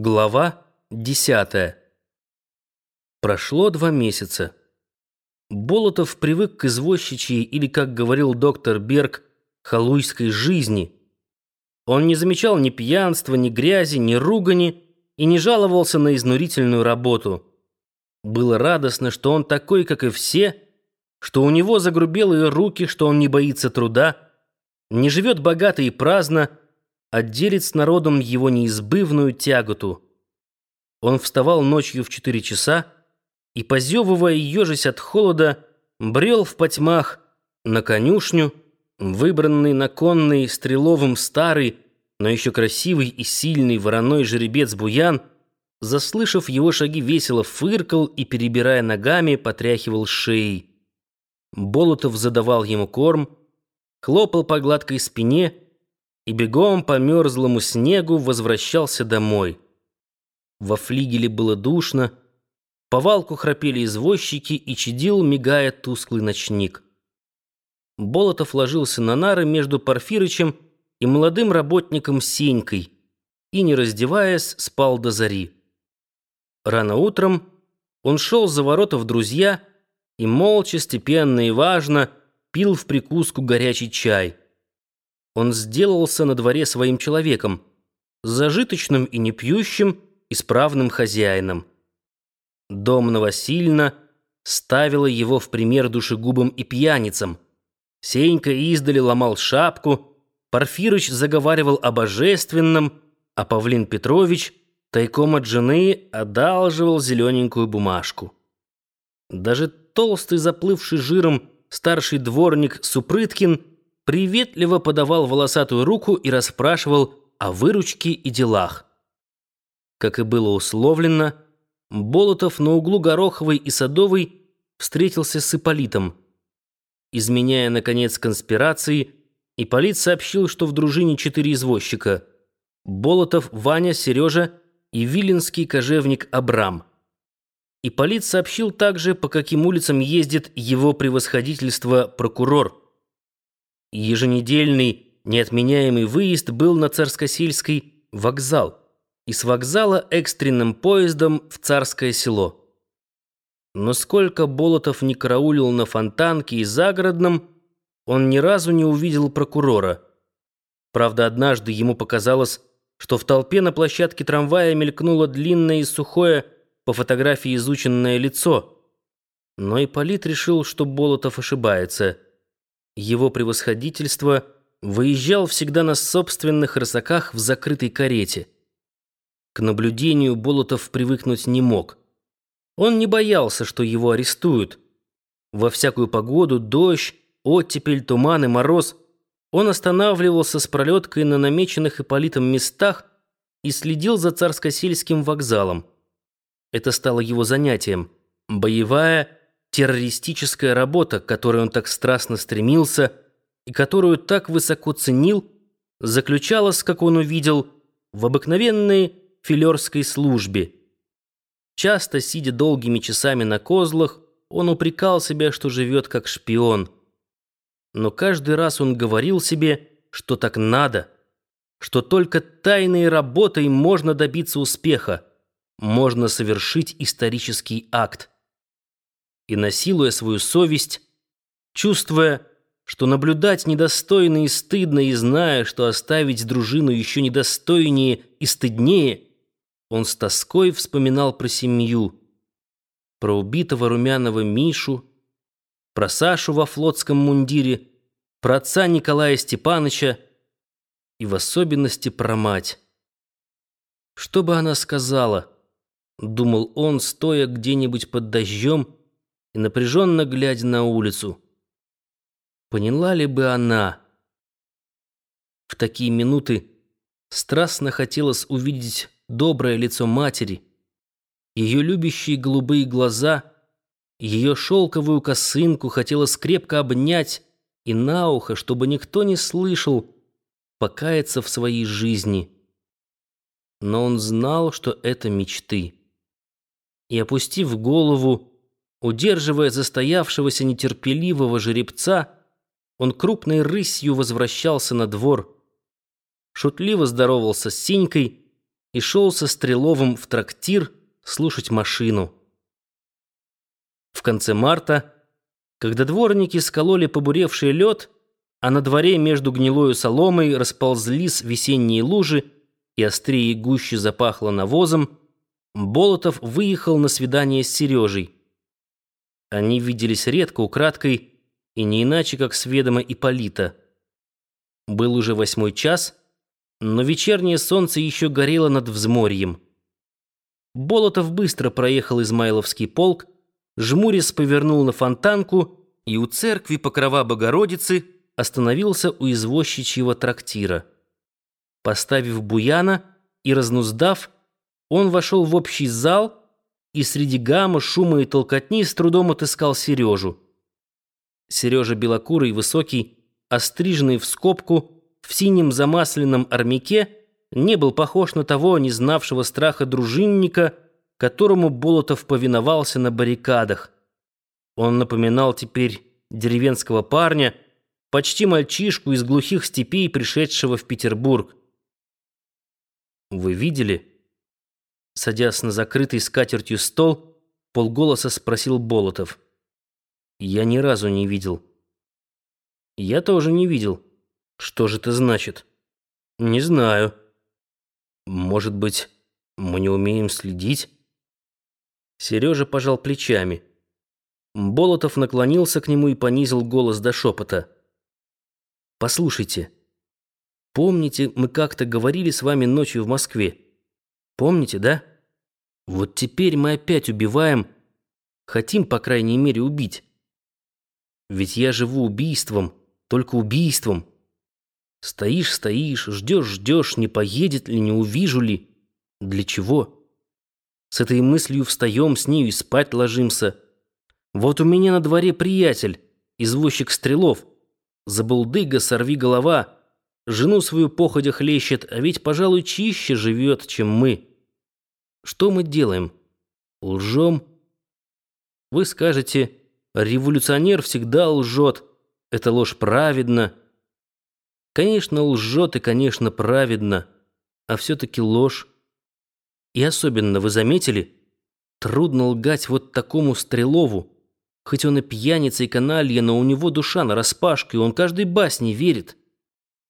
Глава десятая. Прошло два месяца. Болотов привык к извозчичьей или, как говорил доктор Берг, халуйской жизни. Он не замечал ни пьянства, ни грязи, ни ругани и не жаловался на изнурительную работу. Было радостно, что он такой, как и все, что у него загрубелые руки, что он не боится труда, не живет богато и праздно, отделит с народом его неизбывную тяготу. Он вставал ночью в четыре часа и, позевывая и ежась от холода, брел в потьмах на конюшню, выбранный на конный стреловым старый, но еще красивый и сильный вороной жеребец Буян, заслышав его шаги, весело фыркал и, перебирая ногами, потряхивал шеей. Болотов задавал ему корм, хлопал по гладкой спине и бегом по мерзлому снегу возвращался домой. Во флигеле было душно, по валку храпели извозчики и чадил, мигая тусклый ночник. Болотов ложился на нары между Порфирычем и молодым работником Сенькой и, не раздеваясь, спал до зари. Рано утром он шел за ворота в друзья и молча, степенно и важно пил в прикуску горячий чай. Он сделался на дворе своим человеком, зажиточным и непьющим, исправным хозяином. Дом Новосильна ставила его в пример душегубам и пьяницам. Сенька издали ломал шапку, Порфирыч заговаривал о божественном, а Павлин Петрович тайком от жены одалживал зелененькую бумажку. Даже толстый, заплывший жиром старший дворник Супрыткин приветливо подавал волосатую руку и расспрашивал о выручке и делах. Как и было условлено, Болотов на углу Гороховой и Садовой встретился с Ипполитом. Изменяя, наконец, конспирации, Ипполит сообщил, что в дружине четыре извозчика – Болотов, Ваня, Сережа и виленский кожевник Абрам. Ипполит сообщил также, по каким улицам ездит его превосходительство прокурор – Еженедельный неотменяемый выезд был на Царскосельский вокзал и с вокзала экстренным поездом в Царское село. Но сколько Болотов не караулил на Фонтанке и Загородном, он ни разу не увидел прокурора. Правда, однажды ему показалось, что в толпе на площадке трамвая мелькнуло длинное и сухое, по фотографии изученное лицо. Но Ипполит решил, что Болотов ошибается – его превосходительство выезжал всегда на собственных рысаках в закрытой карете. К наблюдению Болотов привыкнуть не мог. Он не боялся, что его арестуют. Во всякую погоду, дождь, оттепель, туман и мороз, он останавливался с пролеткой на намеченных Ипполитом местах и следил за царско-сельским вокзалом. Это стало его занятием. Боевая террористическая работа, к которой он так страстно стремился и которую так высоко ценил, заключалась, как он увидел, в обыкновенной филерской службе. Часто, сидя долгими часами на козлах, он упрекал себя, что живет как шпион. Но каждый раз он говорил себе, что так надо, что только тайной работой можно добиться успеха, можно совершить исторический акт и, насилуя свою совесть, чувствуя, что наблюдать недостойно и стыдно, и зная, что оставить дружину еще недостойнее и стыднее, он с тоской вспоминал про семью, про убитого румяного Мишу, про Сашу во флотском мундире, про отца Николая Степановича и в особенности про мать. Что бы она сказала, думал он, стоя где-нибудь под дождем, и напряженно глядя на улицу. Поняла ли бы она? В такие минуты страстно хотелось увидеть доброе лицо матери, ее любящие голубые глаза, ее шелковую косынку хотелось крепко обнять и на ухо, чтобы никто не слышал, покаяться в своей жизни. Но он знал, что это мечты. И, опустив голову, Удерживая застоявшегося нетерпеливого жеребца, он крупной рысью возвращался на двор. Шутливо здоровался с Синькой, и шел со Стреловым в трактир слушать машину. В конце марта, когда дворники скололи побуревший лед, а на дворе между гнилою соломой расползлись весенние лужи и острее гуще запахло навозом, Болотов выехал на свидание с Сережей. Они виделись редко, украдкой, и не иначе, как с ведома Ипполита. Был уже восьмой час, но вечернее солнце еще горело над взморьем. Болотов быстро проехал Измайловский полк, жмурясь повернул на фонтанку и у церкви Покрова Богородицы остановился у извозчичьего трактира. Поставив буяна и разнуздав, он вошел в общий зал и среди гамма, шума и толкотни с трудом отыскал Сережу. Сережа белокурый, высокий, остриженный в скобку, в синем замасленном армяке, не был похож на того, не знавшего страха дружинника, которому Болотов повиновался на баррикадах. Он напоминал теперь деревенского парня, почти мальчишку из глухих степей, пришедшего в Петербург. «Вы видели?» Садясь на закрытый скатертью стол, полголоса спросил Болотов. «Я ни разу не видел». «Я тоже не видел. Что же это значит?» «Не знаю». «Может быть, мы не умеем следить?» Сережа пожал плечами. Болотов наклонился к нему и понизил голос до шепота. «Послушайте, помните, мы как-то говорили с вами ночью в Москве? Помните, да?» Вот теперь мы опять убиваем, хотим, по крайней мере, убить. Ведь я живу убийством, только убийством. Стоишь, стоишь, ждешь, ждешь, не поедет ли, не увижу ли. Для чего? С этой мыслью встаем с нею и спать ложимся. Вот у меня на дворе приятель, извозчик Стрелов. Забулдыга, сорви голова. Жену свою походя хлещет, а ведь, пожалуй, чище живет, чем мы. Что мы делаем? Лжем? Вы скажете, революционер всегда лжет. Это ложь праведна. Конечно, лжет и, конечно, праведно. А все-таки ложь. И особенно, вы заметили, трудно лгать вот такому Стрелову. Хоть он и пьяница и каналья, но у него душа нараспашку, и он каждой басне верит.